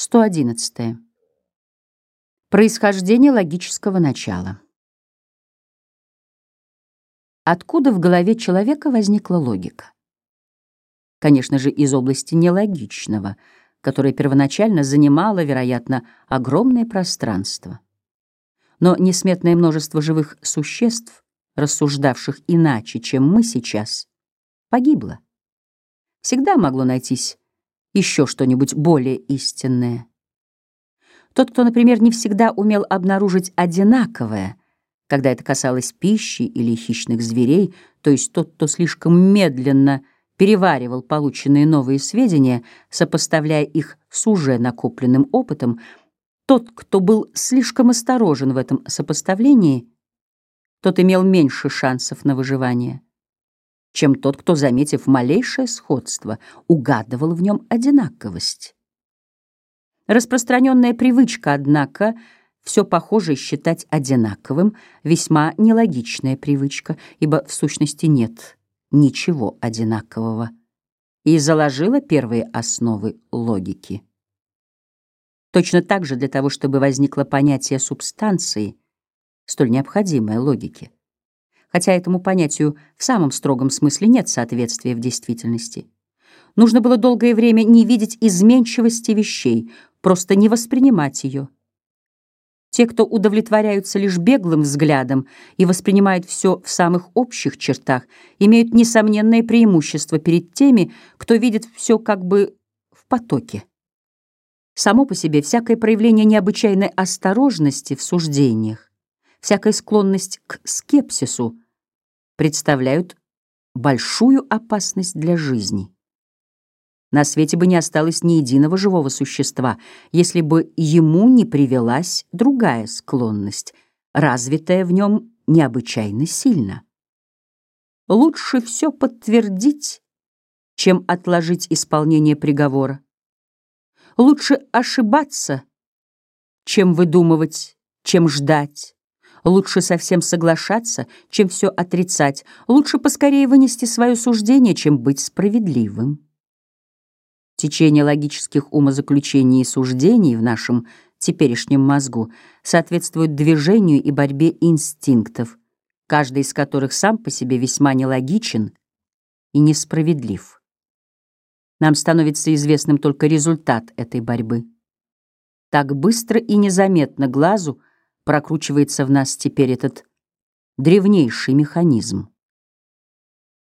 111. Происхождение логического начала. Откуда в голове человека возникла логика? Конечно же, из области нелогичного, которое первоначально занимало, вероятно, огромное пространство. Но несметное множество живых существ, рассуждавших иначе, чем мы сейчас, погибло. Всегда могло найтись еще что-нибудь более истинное. Тот, кто, например, не всегда умел обнаружить одинаковое, когда это касалось пищи или хищных зверей, то есть тот, кто слишком медленно переваривал полученные новые сведения, сопоставляя их с уже накопленным опытом, тот, кто был слишком осторожен в этом сопоставлении, тот имел меньше шансов на выживание чем тот, кто, заметив малейшее сходство, угадывал в нем одинаковость. Распространенная привычка, однако, все похожее считать одинаковым, весьма нелогичная привычка, ибо в сущности нет ничего одинакового, и заложила первые основы логики. Точно так же для того, чтобы возникло понятие субстанции, столь необходимое логике хотя этому понятию в самом строгом смысле нет соответствия в действительности. Нужно было долгое время не видеть изменчивости вещей, просто не воспринимать ее. Те, кто удовлетворяются лишь беглым взглядом и воспринимают все в самых общих чертах, имеют несомненное преимущество перед теми, кто видит все как бы в потоке. Само по себе всякое проявление необычайной осторожности в суждениях всякая склонность к скепсису представляют большую опасность для жизни. На свете бы не осталось ни единого живого существа, если бы ему не привелась другая склонность, развитая в нем необычайно сильно. Лучше все подтвердить, чем отложить исполнение приговора. Лучше ошибаться, чем выдумывать, чем ждать. Лучше совсем соглашаться, чем все отрицать. Лучше поскорее вынести свое суждение, чем быть справедливым. Течение логических умозаключений и суждений в нашем теперешнем мозгу соответствует движению и борьбе инстинктов, каждый из которых сам по себе весьма нелогичен и несправедлив. Нам становится известным только результат этой борьбы. Так быстро и незаметно глазу прокручивается в нас теперь этот древнейший механизм.